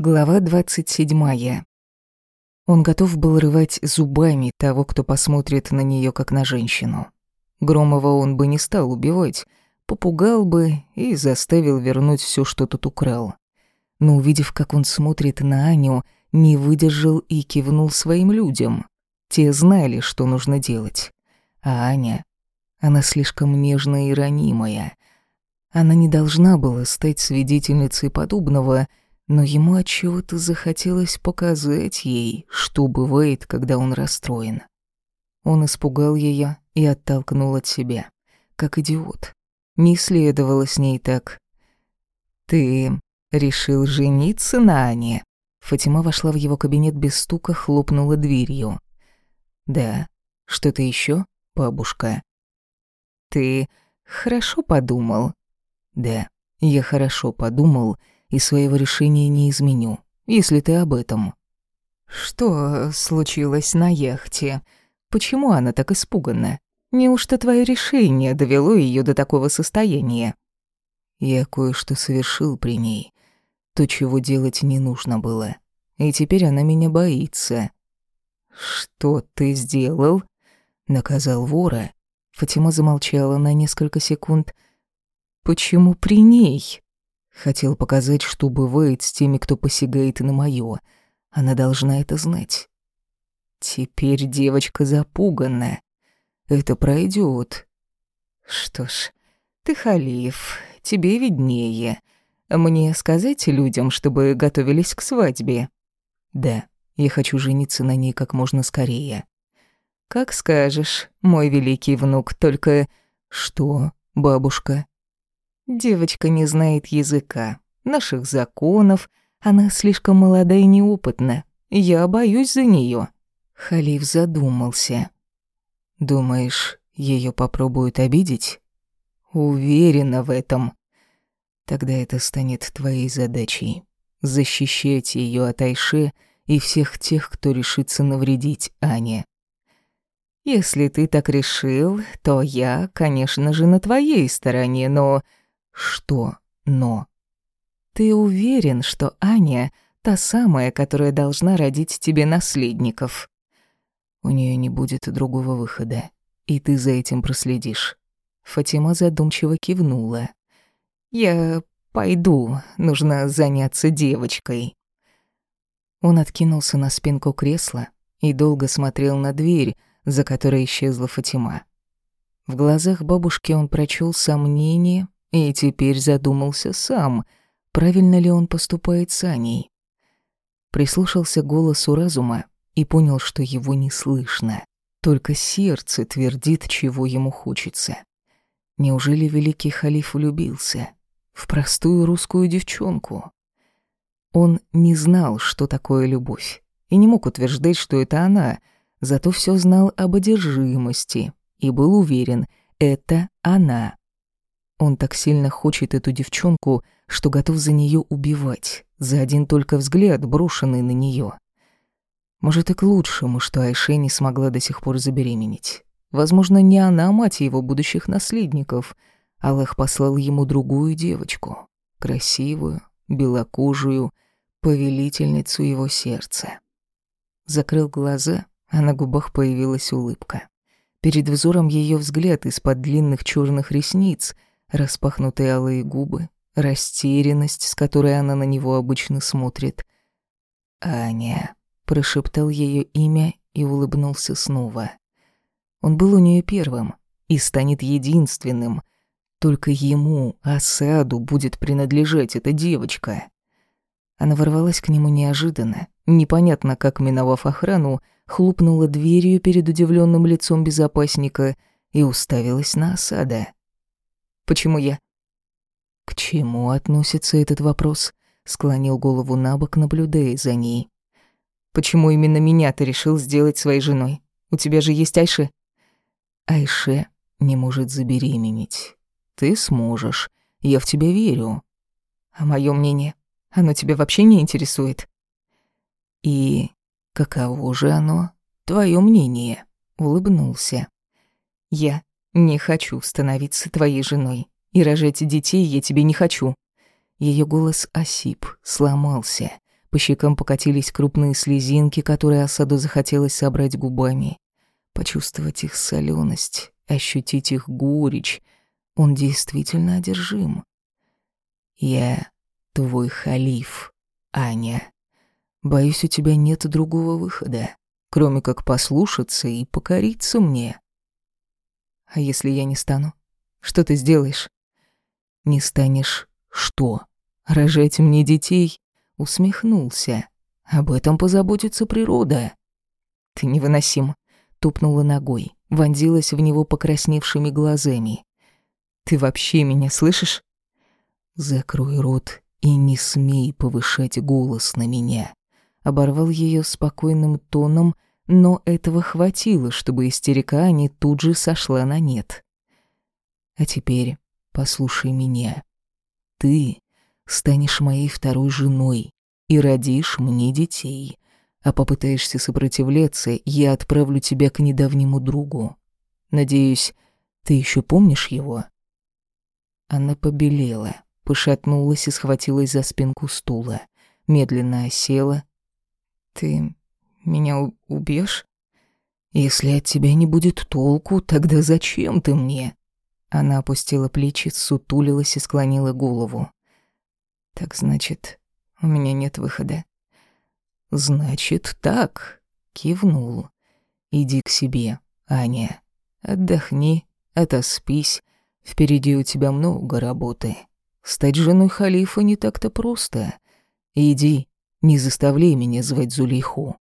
Глава 27. Он готов был рвать зубами того, кто посмотрит на нее как на женщину. Громова он бы не стал убивать, попугал бы и заставил вернуть все, что тот украл. Но увидев, как он смотрит на Аню, не выдержал и кивнул своим людям. Те знали, что нужно делать. А Аня, она слишком нежная и ранимая. Она не должна была стать свидетельницей подобного, но ему от чего-то захотелось показать ей, что бывает, когда он расстроен. Он испугал ее и оттолкнул от себя, как идиот. Не следовало с ней так. Ты решил жениться на Ане? Фатима вошла в его кабинет без стука, хлопнула дверью. Да. Что-то еще, бабушка? Ты хорошо подумал? Да. Я хорошо подумал и своего решения не изменю, если ты об этом». «Что случилось на яхте? Почему она так испугана? Неужто твое решение довело ее до такого состояния?» «Я кое-что совершил при ней, то, чего делать не нужно было, и теперь она меня боится». «Что ты сделал?» «Наказал вора». Фатима замолчала на несколько секунд. «Почему при ней?» Хотел показать, что бывает с теми, кто посягает на моё. Она должна это знать. Теперь девочка запугана. Это пройдет. Что ж, ты халиф, тебе виднее. Мне сказать людям, чтобы готовились к свадьбе? Да, я хочу жениться на ней как можно скорее. Как скажешь, мой великий внук, только... Что, бабушка? Девочка не знает языка, наших законов, она слишком молода и неопытна. Я боюсь за нее. Халиф задумался. Думаешь, ее попробуют обидеть? Уверена в этом. Тогда это станет твоей задачей защищать ее от Айше и всех тех, кто решится навредить Ане. Если ты так решил, то я, конечно же, на твоей стороне, но что «но»? Ты уверен, что Аня та самая, которая должна родить тебе наследников? У нее не будет другого выхода, и ты за этим проследишь. Фатима задумчиво кивнула. Я пойду, нужно заняться девочкой. Он откинулся на спинку кресла и долго смотрел на дверь, за которой исчезла Фатима. В глазах бабушки он прочел сомнение и теперь задумался сам, правильно ли он поступает с Аней. Прислушался голосу разума и понял, что его не слышно. Только сердце твердит, чего ему хочется. Неужели великий халиф влюбился в простую русскую девчонку? Он не знал, что такое любовь, и не мог утверждать, что это она, зато все знал об одержимости и был уверен, это она. Он так сильно хочет эту девчонку, что готов за нее убивать, за один только взгляд, брошенный на нее. Может, и к лучшему, что Айше не смогла до сих пор забеременеть. Возможно, не она мать его будущих наследников. Аллах послал ему другую девочку, красивую, белокожую, повелительницу его сердца. Закрыл глаза, а на губах появилась улыбка. Перед взором ее взгляд из-под длинных черных ресниц — распахнутые алые губы, растерянность, с которой она на него обычно смотрит. «Аня», — прошептал ее имя и улыбнулся снова. Он был у нее первым и станет единственным. Только ему, Асаду, будет принадлежать эта девочка. Она ворвалась к нему неожиданно, непонятно как миновав охрану, хлопнула дверью перед удивленным лицом безопасника и уставилась на Асада. Почему я? К чему относится этот вопрос? Склонил голову на бок, наблюдая за ней. Почему именно меня ты решил сделать своей женой? У тебя же есть Айше. Айше не может забеременеть. Ты сможешь. Я в тебя верю. А мое мнение? Оно тебя вообще не интересует? И каково же оно? Твое мнение? Улыбнулся. Я не хочу становиться твоей женой, и рожать детей я тебе не хочу. Ее голос осип, сломался. По щекам покатились крупные слезинки, которые Асаду захотелось собрать губами. Почувствовать их соленость, ощутить их горечь. Он действительно одержим. «Я твой халиф, Аня. Боюсь, у тебя нет другого выхода, кроме как послушаться и покориться мне». «А если я не стану? Что ты сделаешь?» «Не станешь что? Рожать мне детей?» Усмехнулся. «Об этом позаботится природа». «Ты невыносим», — тупнула ногой, вонзилась в него покрасневшими глазами. «Ты вообще меня слышишь?» «Закрой рот и не смей повышать голос на меня», — оборвал ее спокойным тоном, но этого хватило, чтобы истерика не тут же сошла на нет. «А теперь послушай меня. Ты станешь моей второй женой и родишь мне детей. А попытаешься сопротивляться, я отправлю тебя к недавнему другу. Надеюсь, ты еще помнишь его?» Она побелела, пошатнулась и схватилась за спинку стула. Медленно осела. «Ты меня убьешь? Если от тебя не будет толку, тогда зачем ты мне?» Она опустила плечи, сутулилась и склонила голову. Так значит, у меня нет выхода. Значит, так, кивнул. Иди к себе, Аня. Отдохни, отоспись. Впереди у тебя много работы. Стать женой халифа не так-то просто. Иди, не заставляй меня звать Зулейху.